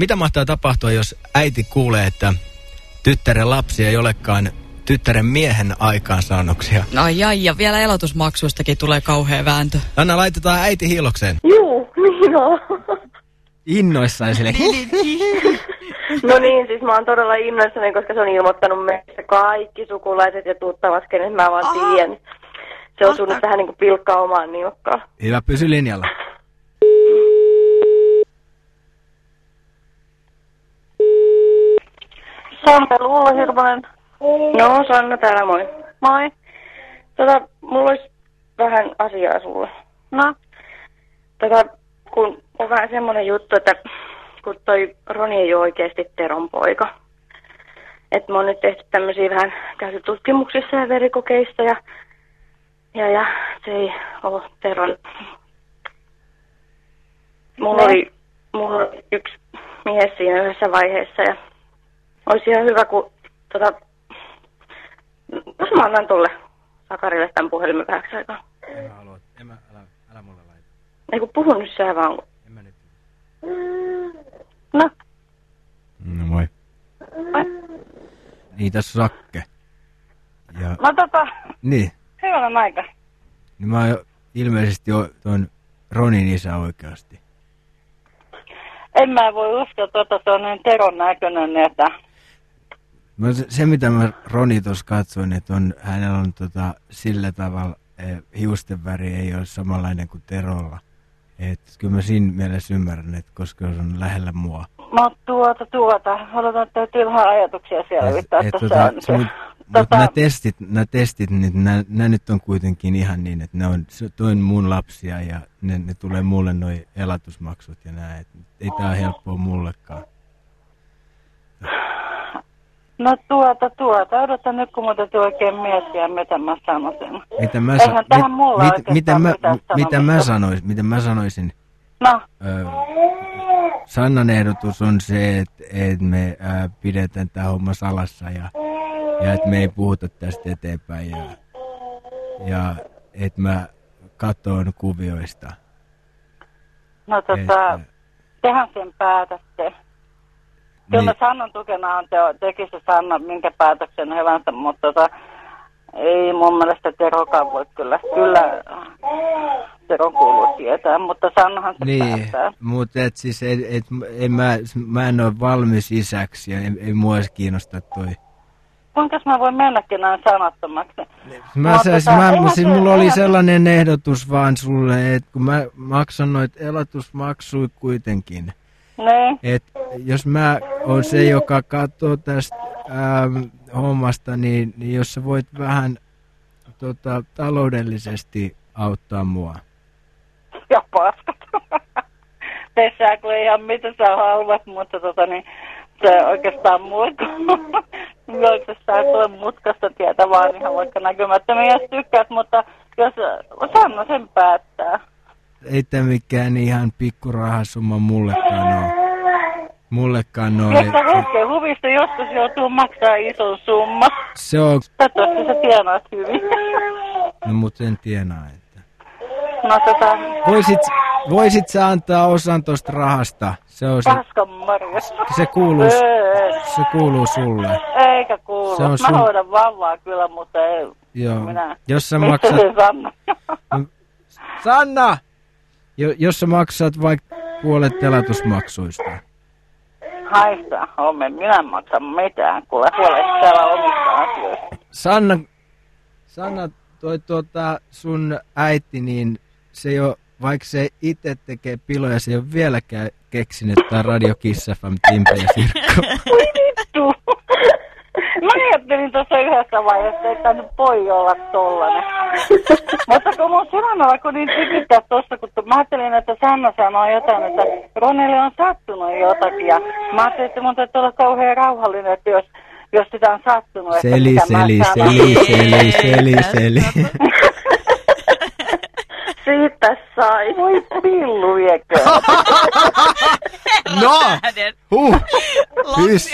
Mitä mahtaa tapahtua, jos äiti kuulee, että tyttären lapsi ei olekaan tyttären miehen aikaansaannoksia? No ai, ja vielä elotusmaksuistakin tulee kauhea vääntö. Anna, laitetaan äiti hiilokseen. Juu, niin on. Innoissaan sille. No niin, siis mä oon todella innoissani, koska se on ilmoittanut meissä kaikki sukulaiset ja tuttavat, kenet mä vaan tiedän. Se on sunut tähän niinku pilkkaa omaan nilkkaan. Hyvä, pysy linjalla. Sanna Luulla Hirvonen. No, Sanna täällä moi. Moi. Tota, mulla olisi vähän asiaa sulle. No? Tota, kun on vähän semmonen juttu, että kun toi Roni ei ole oikeasti Teron poika. Että mä oon nyt tehty tämmöisiä vähän käyty tutkimuksissa ja verikokeissa ja, ja, ja se ei ole Teron. Mulla oli, mulla oli yksi mies siinä yhdessä vaiheessa ja olisi ihan hyvä, kun tota, jos mä annan tulle Sakarille tämän puhelimen vähäksi aikaa. En mä halua, en mä, älä, älä mulle laita. Ei kun puhu nyt sä vaan. En mä nyt. No, No moi. Niin, tässä on Sakke. Ja, no tota, niin, hyvänen aika. niin mä oon ilmeisesti jo ton Ronin isä oikeasti. En mä voi uskoa, että se on niin Teron näköinen, että Mä, se, se, mitä mä Roni tuossa katsoin, että on, hänellä on tota, sillä tavalla eh, hiusten väri ei ole samanlainen kuin Terolla. Et, kyllä mä siinä mielessä ymmärrän, että koska se on lähellä mua. no tuota, tuota, että täytyy vähän ajatuksia selvittää Et- et tota, se- mut, mut nämä testit, nämä testit niin nämä, nämä nyt on kuitenkin ihan niin, että ne on se- toin mun lapsia ja ne, ne tulee mulle noin elatusmaksut ja näin. Ei tää ole helppoa mullekaan. No tuota, tuota, odotan nyt, kun mun täytyy oikein miettiä, mitä mä sanoisin. Mitä mä, Eihän tähän mulla oikeastaan mitä mä, mitä mä sanoisin, mitä mä sanoisin, No, Ö, Sannan ehdotus on se, että, että me ää, pidetään tämä homma salassa ja, ja että me ei puhuta tästä eteenpäin ja, ja että mä katoon kuvioista. no tota, Että- tehän sen päätätte. Kyllä Niin. mä Sannan tukena on teo, teki se Sanna minkä päätöksen hyvänsä, mutta tota, ei mun mielestä Terokaan voi kyllä, kyllä Tero kuuluu tietää, mutta Sannahan se Niin, päättää. mutta et siis et, et, en mä, mä en ole valmis isäksi ja ei, ei mua edes kiinnosta toi. Kuinka mä voin mennäkin näin sanattomaksi? Mä, Mutta sais, tota, mä, eihän siis se- mulla oli sellainen ehdotus vaan sulle, että kun mä maksan noit elatusmaksuja kuitenkin, Niin, Et jos mä oon se, joka katsoo tästä ähm, hommasta, niin, niin jos sä voit vähän tota, taloudellisesti auttaa mua. ja paskat. Teissä kun ihan mitä sä haluat, mutta tota niin, se oikeastaan kun oikeastaan tulee mutkasta tietä vaan ihan vaikka näkymättömiä, jos tykkäät, mutta jos Sanna sen päättää. Ei tämä mikään ihan pikkurahasumma mullekaan ole. Mullekaan ole. Sä hetken huvista joskus joutuu maksaa ison summa. Se on, Toivottavasti sä tienaat hyvin. no mut en tienaa, että. No tota, Voisit, voisit sä antaa osan tosta rahasta? Se on se, paskan se kuuluu, se kuuluu sulle. Eikä kuulu. Se on Mä sun- hoidan vauvaa kyllä, mutta ei Joo. minä. Jos sä maksat, Sanna? Jo, jos sä maksat vaikka puolet elatusmaksuista. Haista, homme, minä en maksa mitään, kuule huolet täällä omista asioista. Sanna, Sanna, toi tuota, sun äiti, niin se jo, vaikka se itse tekee piloja, se ei ole vieläkään keksinyt, on Radio Kiss FM, Timpe ja Sirkko. Vittu! Ajattelin tuossa yhdessä vaiheessa, että nyt voi olla tollanen. Mutta kun mun sydämellä alkoi niin tykittää tossa, kun mä ajattelin, että Sanna sanoo jotain, että Ronelle on sattunut jotakin. Ja mä ajattelin, että mun täytyy olla kauhean rauhallinen, että jos, jos sitä on sattunut, että Seli, mä seli, sanon. seli, seli, seli, seli. Siitä sai. Voi pillu viekö. No! Huh! Hys,